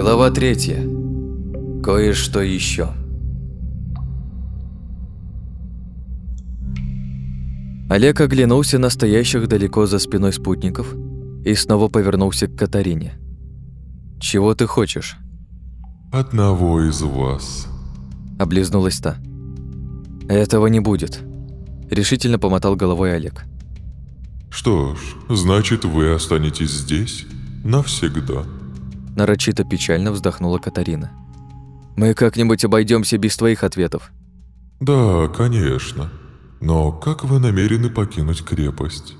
Глава третья. Кое-что еще. Олег оглянулся на стоящих далеко за спиной спутников и снова повернулся к Катарине. «Чего ты хочешь?» «Одного из вас», — облизнулась та. «Этого не будет», — решительно помотал головой Олег. «Что ж, значит, вы останетесь здесь навсегда». Нарочито печально вздохнула Катарина. «Мы как-нибудь обойдемся без твоих ответов». «Да, конечно. Но как вы намерены покинуть крепость?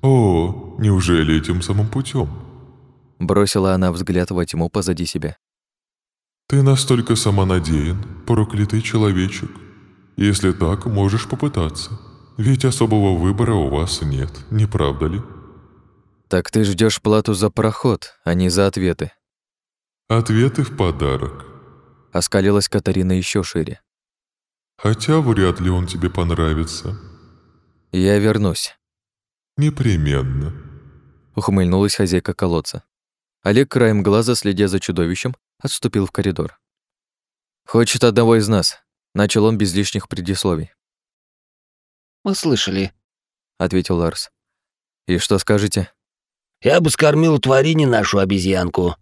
О, неужели этим самым путем? Бросила она взгляд во тьму позади себя. «Ты настолько самонадеян, проклятый человечек. Если так, можешь попытаться. Ведь особого выбора у вас нет, не правда ли?» «Так ты ждешь плату за проход, а не за ответы». «Ответы в подарок», — оскалилась Катарина еще шире. Хотя вряд ли он тебе понравится. Я вернусь. Непременно. Ухмыльнулась хозяйка колодца. Олег краем глаза, следя за чудовищем, отступил в коридор. «Хочет одного из нас», — начал он без лишних предисловий. «Мы слышали», — ответил Ларс. «И что скажете?» «Я бы скормил тварине нашу обезьянку», —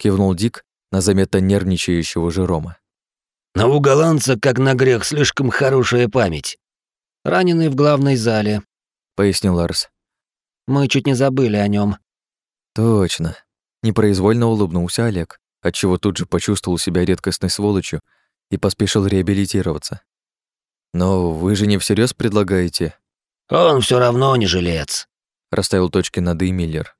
кивнул Дик на заметно нервничающего Жерома. Но у голландца, как на грех, слишком хорошая память. Раненый в главной зале, пояснил Ларс. Мы чуть не забыли о нем. Точно. Непроизвольно улыбнулся Олег, отчего тут же почувствовал себя редкостной сволочью и поспешил реабилитироваться. Но вы же не всерьез предлагаете? Он все равно не жилец, расставил точки над «и» Миллер.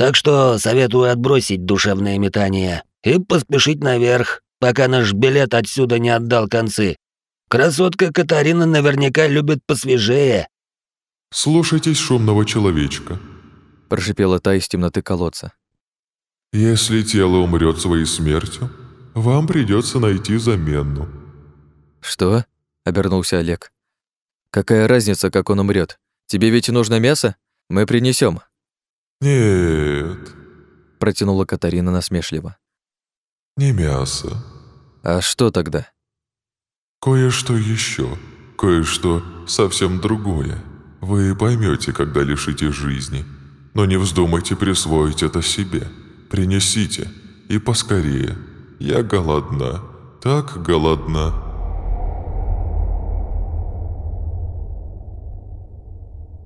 Так что советую отбросить душевное метание и поспешить наверх, пока наш билет отсюда не отдал концы. Красотка Катарина наверняка любит посвежее». «Слушайтесь шумного человечка», – прошипела та из темноты колодца. «Если тело умрет своей смертью, вам придется найти замену». «Что?» – обернулся Олег. «Какая разница, как он умрет? Тебе ведь нужно мясо? Мы принесем. «Нет», – протянула Катарина насмешливо. «Не мясо». «А что тогда?» «Кое-что еще, кое-что совсем другое. Вы поймете, когда лишите жизни. Но не вздумайте присвоить это себе. Принесите, и поскорее. Я голодна, так голодна».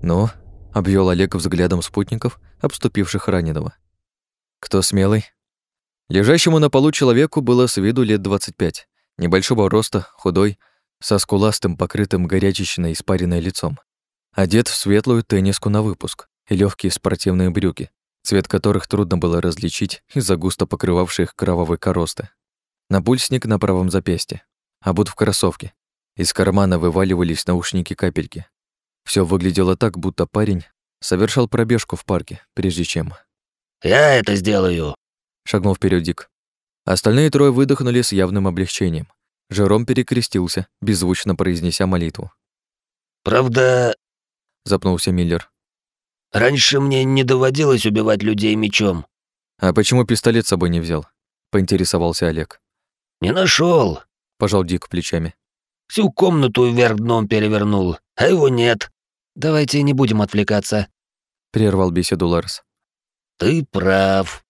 «Ну?» — обвел Олег взглядом спутников, обступивших раненого. «Кто смелый?» Лежащему на полу человеку было с виду лет 25, небольшого роста, худой, со скуластым, покрытым горячечной испаренной лицом. Одет в светлую тенниску на выпуск и легкие спортивные брюки, цвет которых трудно было различить из-за густо покрывавших кровавой коросты. Напульсник на правом запястье, обут в кроссовке. Из кармана вываливались наушники-капельки. Все выглядело так, будто парень совершал пробежку в парке, прежде чем... «Я это сделаю!» шагнул вперед Дик. Остальные трое выдохнули с явным облегчением. Жером перекрестился, беззвучно произнеся молитву. «Правда...» — запнулся Миллер. «Раньше мне не доводилось убивать людей мечом». «А почему пистолет с собой не взял?» — поинтересовался Олег. «Не нашел, пожал Дик плечами. «Всю комнату вверх дном перевернул, а его нет». «Давайте не будем отвлекаться», — прервал беседу Ларс. «Ты прав»,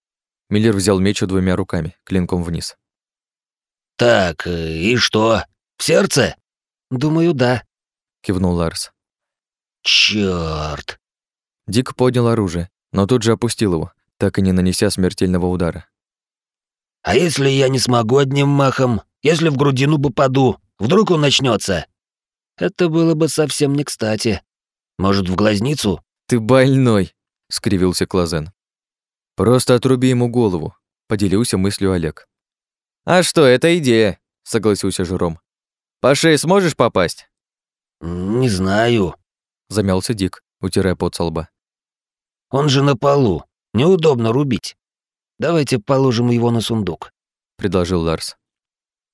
Миллер взял меч двумя руками, клинком вниз. «Так, э, и что? В сердце?» «Думаю, да», — кивнул Ларс. «Чёрт!» Дик поднял оружие, но тут же опустил его, так и не нанеся смертельного удара. «А если я не смогу одним махом? Если в грудину попаду? Вдруг он начнется? «Это было бы совсем не кстати. Может, в глазницу?» «Ты больной!» — скривился Клазен. «Просто отруби ему голову», — поделился мыслью Олег. «А что, это идея», — согласился Жером. «По шее сможешь попасть?» «Не знаю», — замялся Дик, утирая пот со лба. «Он же на полу. Неудобно рубить. Давайте положим его на сундук», — предложил Ларс.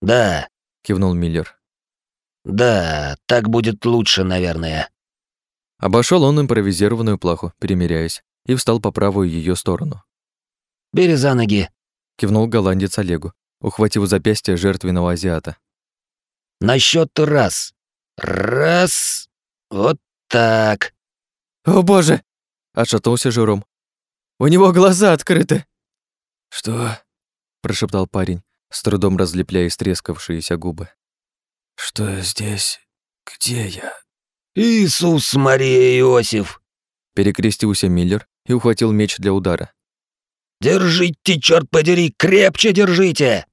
«Да», — кивнул Миллер. «Да, так будет лучше, наверное». Обошел он импровизированную плаху, перемиряясь, и встал по правую ее сторону. «Бери за ноги», — кивнул голландец Олегу, ухватив запястье жертвенного азиата. «На счет раз. Раз. Вот так». «О боже!» — отшатнулся Жером. «У него глаза открыты!» «Что?» — прошептал парень, с трудом разлепляя истрескавшиеся губы. «Что здесь? Где я?» «Иисус Мария Иосиф!» Перекрестился Миллер и ухватил меч для удара. «Держите, черт подери, крепче держите!»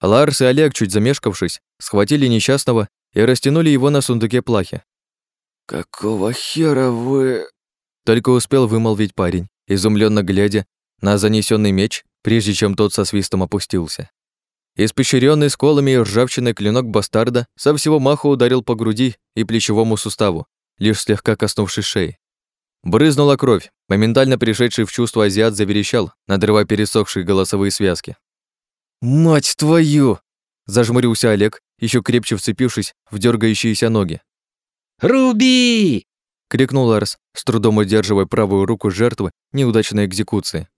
Ларс и Олег, чуть замешкавшись, схватили несчастного и растянули его на сундуке плахи. «Какого хера вы...» Только успел вымолвить парень, изумленно глядя на занесенный меч, прежде чем тот со свистом опустился. Испещренный сколами и ржавчиной клинок бастарда со всего маху ударил по груди и плечевому суставу, лишь слегка коснувшись шеи. Брызнула кровь. Моментально пришедший в чувство азиат заверещал, надрывая пересохшие голосовые связки. «Мать твою!» – зажмурился Олег, еще крепче вцепившись в дергающиеся ноги. «Руби!» – крикнул Ларс, с трудом удерживая правую руку жертвы неудачной экзекуции.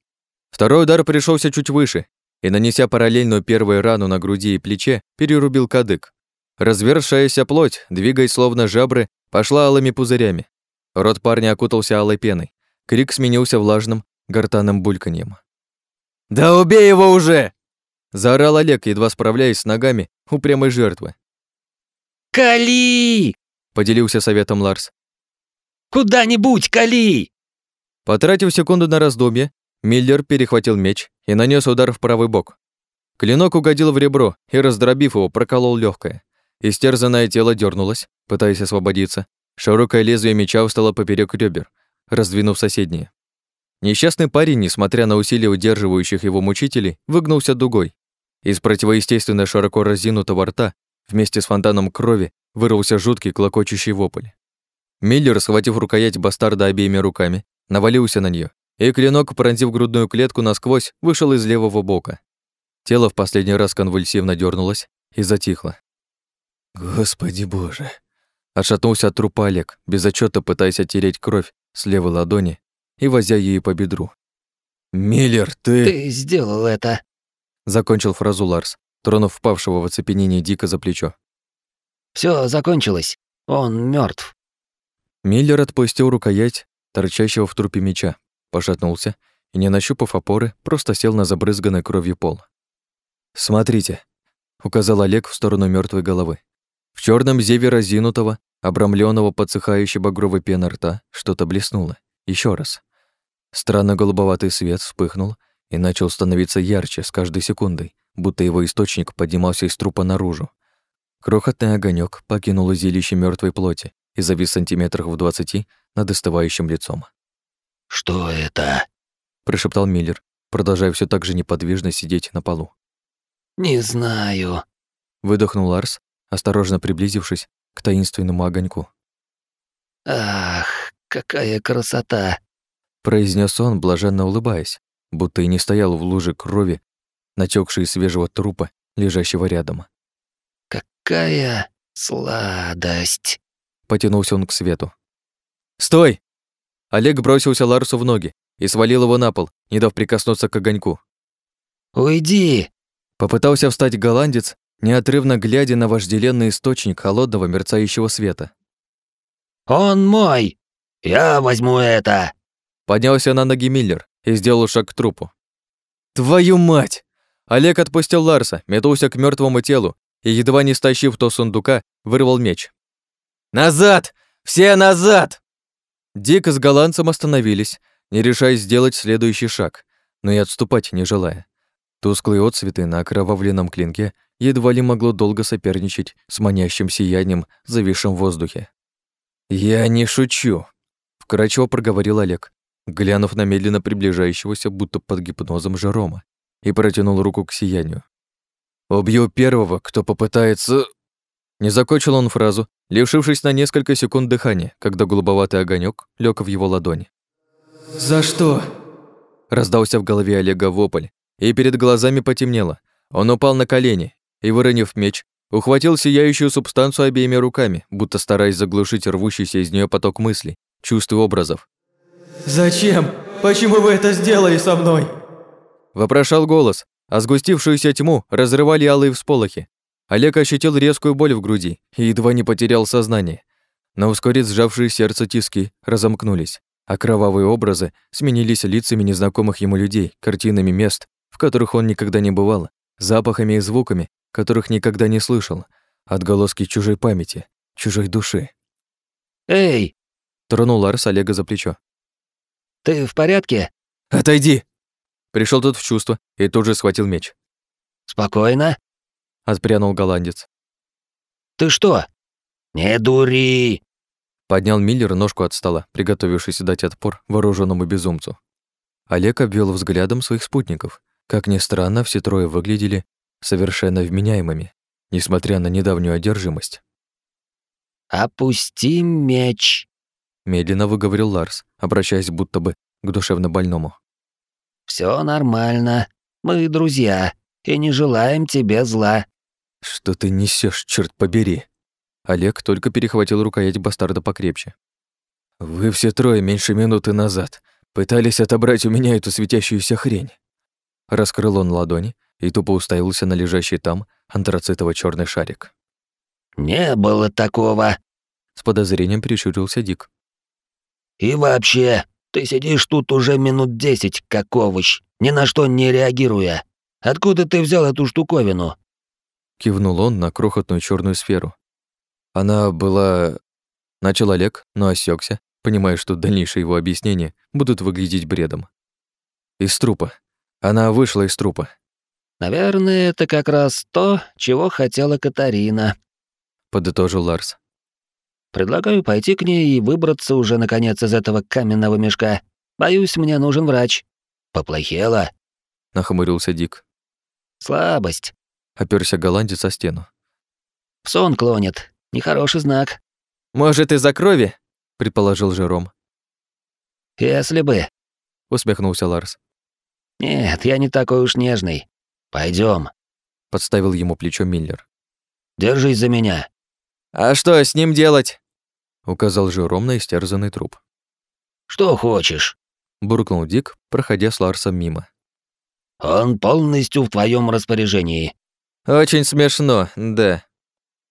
Второй удар пришелся чуть выше и, нанеся параллельную первую рану на груди и плече, перерубил кадык. Развершаяся плоть, двигаясь словно жабры, пошла алыми пузырями. Рот парня окутался алой пеной. Крик сменился влажным, гортанным бульканьем. «Да убей его уже!» Заорал Олег, едва справляясь с ногами упрямой жертвы. «Кали!» — поделился советом Ларс. «Куда-нибудь кали!» Потратив секунду на раздумье, Миллер перехватил меч и нанес удар в правый бок. Клинок угодил в ребро и, раздробив его, проколол легкое. Истерзанное тело дернулось, пытаясь освободиться, Широкое лезвие меча встало поперек ребер, раздвинув соседние. Несчастный парень, несмотря на усилия удерживающих его мучителей, выгнулся дугой. Из противоестественно широко разинутого рта вместе с фонтаном крови вырвался жуткий клокочущий вопль. Миллер, схватив рукоять бастарда обеими руками, навалился на нее, и клинок, пронзив грудную клетку насквозь, вышел из левого бока. Тело в последний раз конвульсивно дернулось и затихло. «Господи боже!» Отшатнулся от трупа Олег, без отчета пытаясь оттереть кровь с левой ладони и возя ею по бедру. «Миллер, ты...» «Ты сделал это!» Закончил фразу Ларс, тронув впавшего в оцепенение дико за плечо. Все закончилось. Он мертв. Миллер отпустил рукоять, торчащего в трупе меча, пошатнулся и, не нащупав опоры, просто сел на забрызганной кровью пол. «Смотрите», — указал Олег в сторону мертвой головы. В черном зеве разинутого, обрамленного подсыхающей багровой пеной рта, что-то блеснуло. Еще раз. Странно голубоватый свет вспыхнул и начал становиться ярче с каждой секундой, будто его источник поднимался из трупа наружу. Крохотный огонек покинул узилище мертвой плоти и завис сантиметрах в двадцати над остывающим лицом. «Что это?» – прошептал Миллер, продолжая все так же неподвижно сидеть на полу. «Не знаю», – выдохнул Ларс, осторожно приблизившись к таинственному огоньку. «Ах, какая красота!» произнес он, блаженно улыбаясь, будто и не стоял в луже крови, натекшей свежего трупа, лежащего рядом. «Какая сладость!» Потянулся он к свету. «Стой!» Олег бросился Ларсу в ноги и свалил его на пол, не дав прикоснуться к огоньку. «Уйди!» Попытался встать голландец, неотрывно глядя на вожделенный источник холодного мерцающего света. «Он мой! Я возьму это!» Поднялся на ноги Миллер и сделал шаг к трупу. «Твою мать!» Олег отпустил Ларса, метнулся к мертвому телу и, едва не стащив то сундука, вырвал меч. «Назад! Все назад!» Дик с голландцем остановились, не решаясь сделать следующий шаг, но и отступать не желая. Тусклые отцветы на окровавленном клинке едва ли могло долго соперничать с манящим сиянием, зависшим в воздухе. «Я не шучу», — вкратчиво проговорил Олег, глянув на медленно приближающегося, будто под гипнозом Жерома, и протянул руку к сиянию. «Убью первого, кто попытается...» Не закончил он фразу, лишившись на несколько секунд дыхания, когда голубоватый огонек лег в его ладони. «За что?» Раздался в голове Олега вопль, и перед глазами потемнело. Он упал на колени и, выронив меч, ухватил сияющую субстанцию обеими руками, будто стараясь заглушить рвущийся из нее поток мыслей, чувств и образов. «Зачем? Почему вы это сделали со мной?» Вопрошал голос, а сгустившуюся тьму разрывали алые всполохи. Олег ощутил резкую боль в груди и едва не потерял сознание. Но вскоре сжавшие сердце тиски разомкнулись, а кровавые образы сменились лицами незнакомых ему людей, картинами мест, в которых он никогда не бывал, запахами и звуками, которых никогда не слышал, отголоски чужой памяти, чужой души. «Эй!» — тронул Ларс Олега за плечо. «Ты в порядке?» «Отойди!» Пришел тот в чувство и тут же схватил меч. «Спокойно?» — отпрянул голландец. «Ты что?» «Не дури!» Поднял Миллер ножку от стола, приготовившись дать отпор вооруженному безумцу. Олег обвел взглядом своих спутников. Как ни странно, все трое выглядели совершенно вменяемыми, несмотря на недавнюю одержимость. «Опусти меч», — медленно выговорил Ларс, обращаясь будто бы к душевно больному. Все нормально. Мы друзья и не желаем тебе зла». «Что ты несешь, черт побери?» Олег только перехватил рукоять бастарда покрепче. «Вы все трое меньше минуты назад пытались отобрать у меня эту светящуюся хрень». Раскрыл он ладони и тупо уставился на лежащий там антрацитово черный шарик. «Не было такого», — с подозрением прищурился Дик. «И вообще, ты сидишь тут уже минут десять, как овощ, ни на что не реагируя. Откуда ты взял эту штуковину?» Кивнул он на крохотную черную сферу, она была... Начал Олег, но осекся, понимая, что дальнейшие его объяснения будут выглядеть бредом. Из трупа. Она вышла из трупа. «Наверное, это как раз то, чего хотела Катарина», — подытожил Ларс. «Предлагаю пойти к ней и выбраться уже, наконец, из этого каменного мешка. Боюсь, мне нужен врач». «Поплохело?» — нахмурился Дик. «Слабость», — оперся голландец о стену. «В сон клонит. Нехороший знак. Может, из-за крови? предположил Жером. Если бы, усмехнулся Ларс. Нет, я не такой уж нежный. Пойдем, подставил ему плечо Миллер. Держись за меня. А что с ним делать? указал Жером на истерзанный труп. Что хочешь, буркнул Дик, проходя с Ларсом мимо. Он полностью в твоем распоряжении. Очень смешно, да.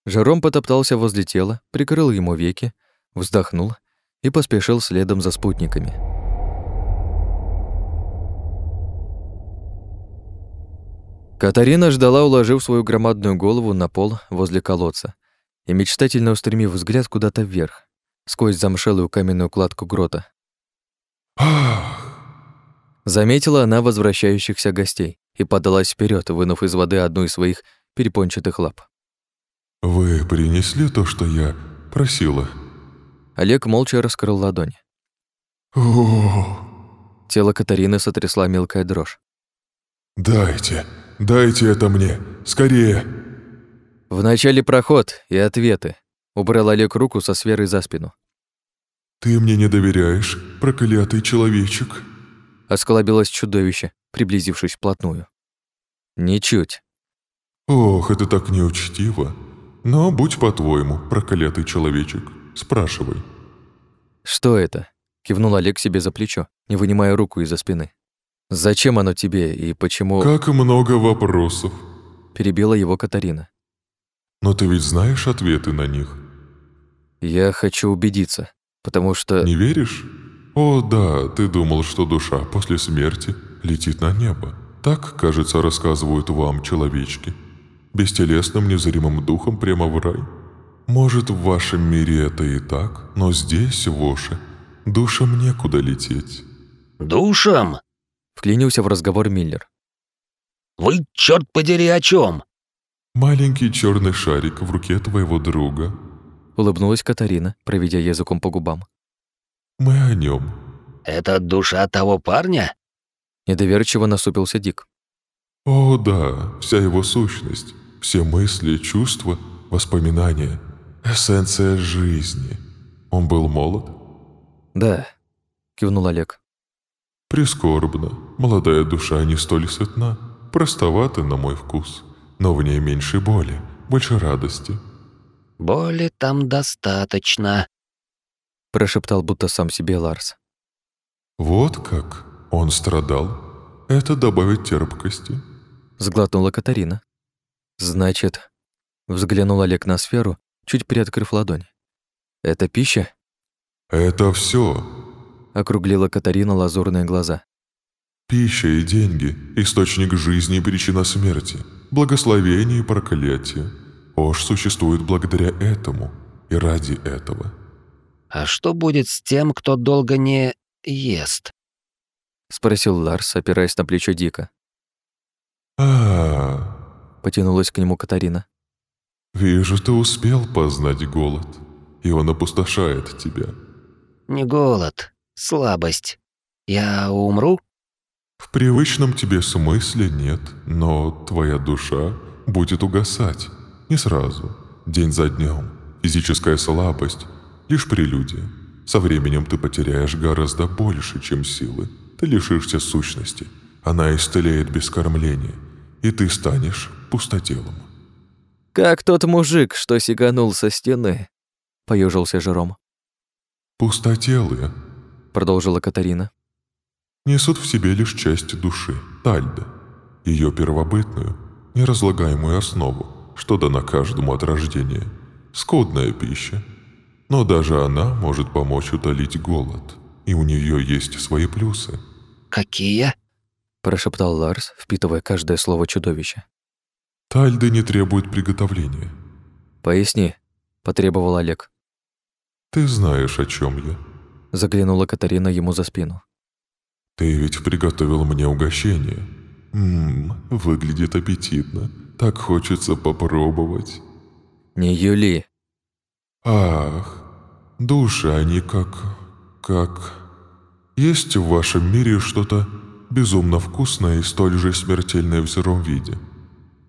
Жером потоптался возле тела, прикрыл ему веки, вздохнул и поспешил следом за спутниками. Катарина ждала, уложив свою громадную голову на пол возле колодца и мечтательно устремив взгляд куда-то вверх, сквозь замшелую каменную кладку грота. Заметила она возвращающихся гостей и подалась вперед, вынув из воды одну из своих перепончатых лап. «Вы принесли то, что я просила?» Олег молча раскрыл ладонь. О, Тело Катарины сотрясла мелкая дрожь. «Дайте, дайте это мне, скорее!» Вначале проход и ответы. Убрал Олег руку со сферой за спину. «Ты мне не доверяешь, проклятый человечек?» Осклабилось чудовище, приблизившись вплотную. Ничуть. «Ох, это так неучтиво. Но будь по-твоему, проклятый человечек, спрашивай. Что это? Кивнул Олег себе за плечо, не вынимая руку из-за спины. Зачем оно тебе и почему... Как много вопросов. Перебила его Катарина. Но ты ведь знаешь ответы на них. Я хочу убедиться, потому что... Не веришь? О, да, ты думал, что душа после смерти летит на небо. Так, кажется, рассказывают вам человечки бестелесным незримым духом прямо в рай. Может, в вашем мире это и так, но здесь, в Оше, душам некуда лететь». «Душам?» — вклинился в разговор Миллер. «Вы, черт подери, о чем? «Маленький черный шарик в руке твоего друга». Улыбнулась Катарина, проведя языком по губам. «Мы о нем. «Это душа того парня?» Недоверчиво насупился Дик. «О, да, вся его сущность. Все мысли, чувства, воспоминания, эссенция жизни. Он был молод? Да, кивнул Олег. Прискорбно. Молодая душа не столь сытна, простовата на мой вкус, но в ней меньше боли, больше радости. Боли там достаточно, прошептал будто сам себе Ларс. Вот как он страдал. Это добавит терпкости. Сглотнула Катарина. Значит, взглянул Олег на сферу, чуть приоткрыв ладонь. Это пища? Это все. Округлила Катарина лазурные глаза. Пища и деньги – источник жизни и причина смерти, благословение и проклятие. Ош существует благодаря этому и ради этого. А что будет с тем, кто долго не ест? Спросил Ларс, опираясь на плечо Дика. А, потянулась к нему Катарина. Вижу, ты успел познать голод, и он опустошает тебя. Не голод, слабость. Я умру? В привычном тебе смысле нет, но твоя душа будет угасать. Не сразу, день за днем. Физическая слабость — лишь прелюдия. Со временем ты потеряешь гораздо больше, чем силы. Ты лишишься сущности. Она истлеет без кормления, и ты станешь пустотелом. «Как тот мужик, что сиганул со стены», — поежился Жером. «Пустотелые», — продолжила Катарина несут в себе лишь часть души, тальда, ее первобытную, неразлагаемую основу, что дана каждому от рождения, скудная пища. Но даже она может помочь утолить голод, и у нее есть свои плюсы. «Какие?» – прошептал Ларс, впитывая каждое слово чудовища. «Тальды не требуют приготовления». «Поясни», – потребовал Олег. «Ты знаешь, о чем я», – заглянула Катарина ему за спину. «Ты ведь приготовил мне угощение. Ммм, выглядит аппетитно. Так хочется попробовать». «Не Юли». «Ах, души они как... как... Есть в вашем мире что-то безумно вкусное и столь же смертельное в сыром виде?»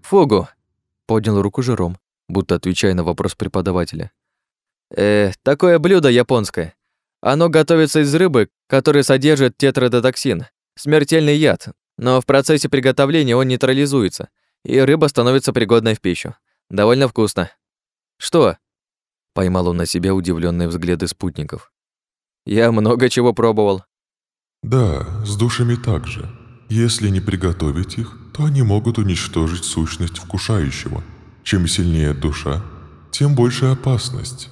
«Фугу», — поднял руку Жером, будто отвечая на вопрос преподавателя. «Э, такое блюдо японское. Оно готовится из рыбы, которая содержит тетрадотоксин, смертельный яд, но в процессе приготовления он нейтрализуется, и рыба становится пригодной в пищу. Довольно вкусно. Что? Поймал он на себя удивленные взгляды спутников. Я много чего пробовал. Да, с душами так же. Если не приготовить их, то они могут уничтожить сущность вкушающего. Чем сильнее душа, тем больше опасность.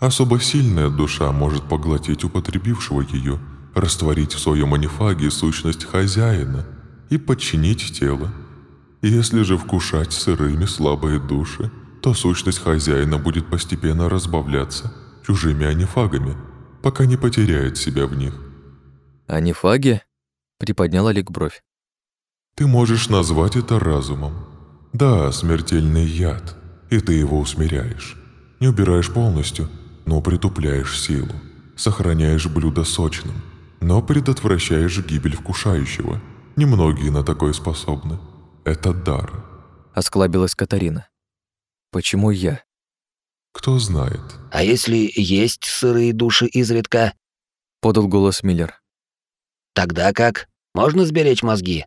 Особо сильная душа может поглотить употребившего ее, растворить в своем анифаге сущность хозяина и подчинить тело. Если же вкушать сырыми слабые души, то сущность хозяина будет постепенно разбавляться чужими анифагами, пока не потеряет себя в них. «Анифаги?» — приподнял Олег бровь. «Ты можешь назвать это разумом. Да, смертельный яд, и ты его усмиряешь. Не убираешь полностью — но притупляешь силу, сохраняешь блюдо сочным, но предотвращаешь гибель вкушающего. Немногие на такое способны. Это дар. Осклабилась Катарина. Почему я? Кто знает. А если есть сырые души изредка? Подал голос Миллер. Тогда как? Можно сберечь мозги?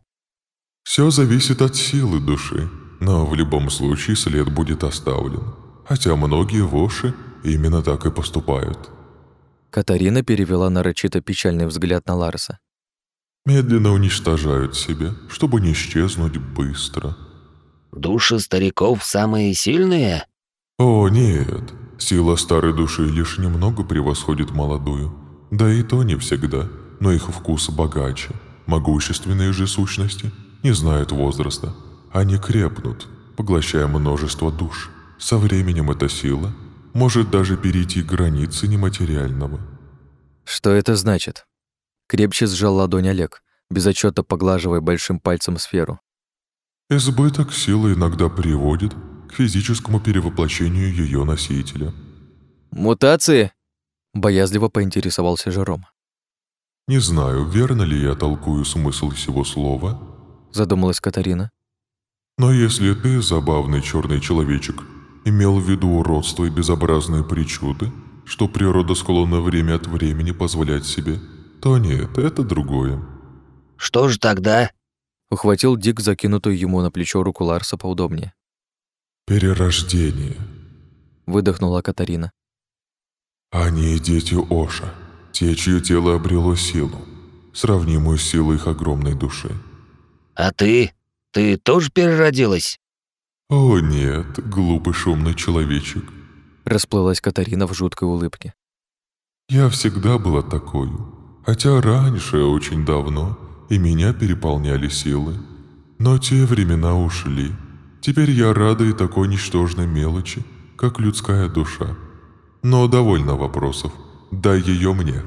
Все зависит от силы души, но в любом случае след будет оставлен. Хотя многие воши Именно так и поступают. Катарина перевела нарочито печальный взгляд на Ларса. Медленно уничтожают себя, чтобы не исчезнуть быстро. Души стариков самые сильные? О, нет. Сила старой души лишь немного превосходит молодую. Да и то не всегда, но их вкус богаче. Могущественные же сущности не знают возраста. Они крепнут, поглощая множество душ. Со временем эта сила может даже перейти границы нематериального. Что это значит? Крепче сжал ладонь Олег, безотчетно поглаживая большим пальцем сферу. Избыток силы иногда приводит к физическому перевоплощению ее носителя. «Мутации?» – боязливо поинтересовался Жером. «Не знаю, верно ли я толкую смысл всего слова?» – задумалась Катарина. «Но если ты, забавный черный человечек, имел в виду уродство и безобразные причуды, что природа склонна время от времени позволять себе, то нет, это другое. Что же тогда? Ухватил Дик закинутую ему на плечо руку Ларса поудобнее. Перерождение. Выдохнула Катарина. Они дети Оша, те, чье тело обрело силу, сравнимую с силой их огромной души. А ты? Ты тоже переродилась?» «О нет, глупый шумный человечек. Расплылась Катарина в жуткой улыбке. Я всегда была такой, хотя раньше, очень давно, и меня переполняли силы. Но те времена ушли. Теперь я рада и такой ничтожной мелочи, как людская душа. Но довольно вопросов. Дай ее мне.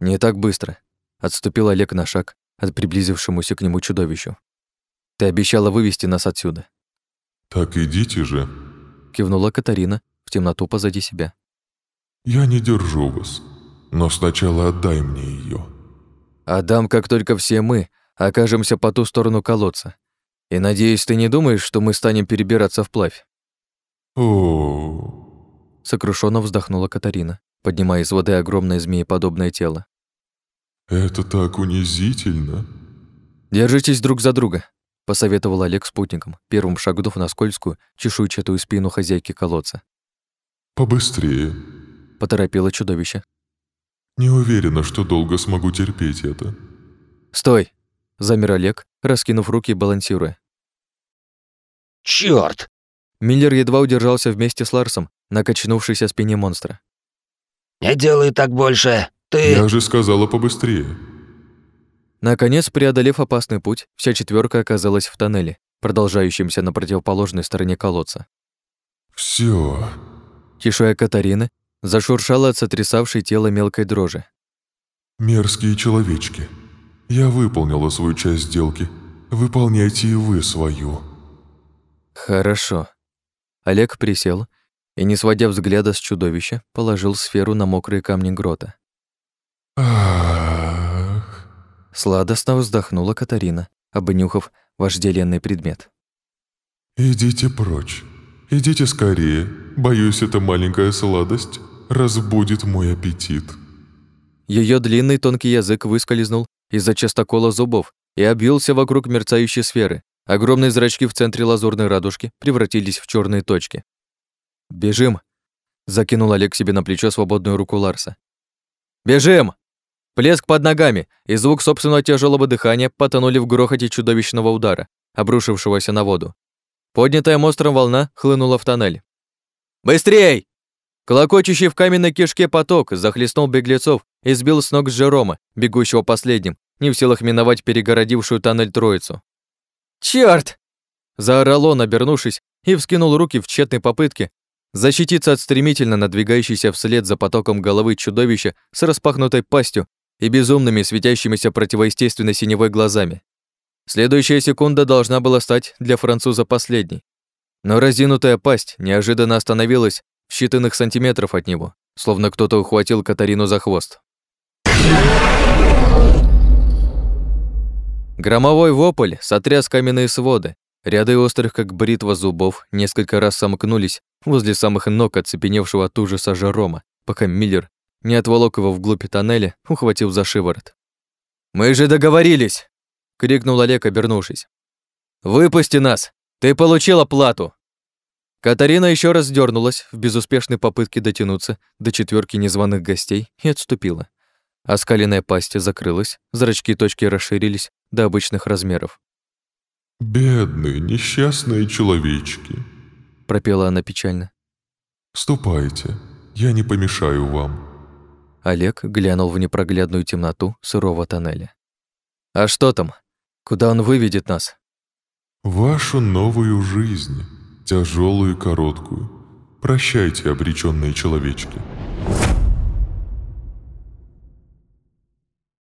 Не так быстро. Отступил Олег на шаг от приблизившемуся к нему чудовищу. Ты обещала вывести нас отсюда. Так идите же. Кивнула Катарина в темноту позади себя. Я не держу вас, но сначала отдай мне ее. Отдам, как только все мы окажемся по ту сторону колодца. И надеюсь, ты не думаешь, что мы станем перебираться вплавь. О, Сокрушенно вздохнула Катарина, поднимая из воды огромное змееподобное тело. это так унизительно. Держитесь друг за друга, посоветовал Олег спутникам, первым шагнув на скользкую, чешуйчатую спину хозяйки колодца. Побыстрее. Поторопило чудовище. Не уверена, что долго смогу терпеть это. «Стой!» — замер Олег, раскинув руки и балансируя. «Чёрт!» Миллер едва удержался вместе с Ларсом на качнувшейся спине монстра. «Не делай так больше! Ты...» Я же сказала побыстрее. Наконец, преодолев опасный путь, вся четверка оказалась в тоннеле, продолжающемся на противоположной стороне колодца. Все. Тишая Катарина зашуршала от сотрясавшей тело мелкой дрожи. Мерзкие человечки. Я выполнила свою часть сделки. Выполняйте и вы свою. Хорошо. Олег присел и, не сводя взгляда с чудовища, положил сферу на мокрые камни грота. Ах. Сладостно вздохнула Катарина, обнюхав вожделенный предмет. Идите прочь. Идите скорее. Боюсь, эта маленькая сладость разбудит мой аппетит. Ее длинный тонкий язык выскользнул из-за частокола зубов и обвился вокруг мерцающей сферы. Огромные зрачки в центре лазурной радужки превратились в черные точки. «Бежим!» — закинул Олег себе на плечо свободную руку Ларса. «Бежим!» Плеск под ногами и звук собственного тяжелого дыхания потонули в грохоте чудовищного удара, обрушившегося на воду. Поднятая монстром волна хлынула в тоннель. «Быстрей!» Колокочущий в каменной кишке поток захлестнул беглецов и сбил с ног Жерома, бегущего последним, не в силах миновать перегородившую тоннель троицу. «Чёрт!» Заорал он, обернувшись, и вскинул руки в тщетной попытке защититься от стремительно надвигающейся вслед за потоком головы чудовища с распахнутой пастью и безумными светящимися противоестественно синевой глазами. Следующая секунда должна была стать для француза последней. Но разинутая пасть неожиданно остановилась в считанных сантиметров от него, словно кто-то ухватил Катарину за хвост. Громовой вопль сотряс каменные своды. Ряды острых, как бритва зубов, несколько раз сомкнулись возле самых ног оцепеневшего от ужаса Жерома, пока Миллер не отволок его вглубь тоннеля, ухватил за шиворот. «Мы же договорились!» — крикнул Олег, обернувшись. «Выпусти нас! Ты получила плату!» Катарина еще раз дернулась в безуспешной попытке дотянуться до четверки незваных гостей и отступила. Оскаленная пасть закрылась, зрачки точки расширились до обычных размеров. Бедные, несчастные человечки. Пропела она печально. Ступайте, я не помешаю вам. Олег глянул в непроглядную темноту сырого тоннеля. «А что там? Куда он выведет нас?» Вашу новую жизнь, тяжелую и короткую. Прощайте, обреченные человечки.